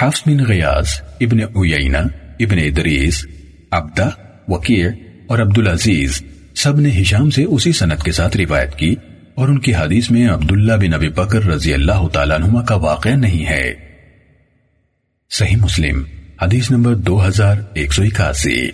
حفظ بن غیاز ابن عیینہ، ابن ادریس، عبدہ، وکیع اور عبدالعزیز سب نے ہشام سے اسی سنت کے ساتھ روایت کی اور ان کی حدیث میں عبداللہ بن ابی بکر رضی اللہ تعالیٰ عنہ کا واقعہ نہیں ہے۔ صحیح مسلم، حدیث نمبر دو ہزار ایک سو اکاسی۔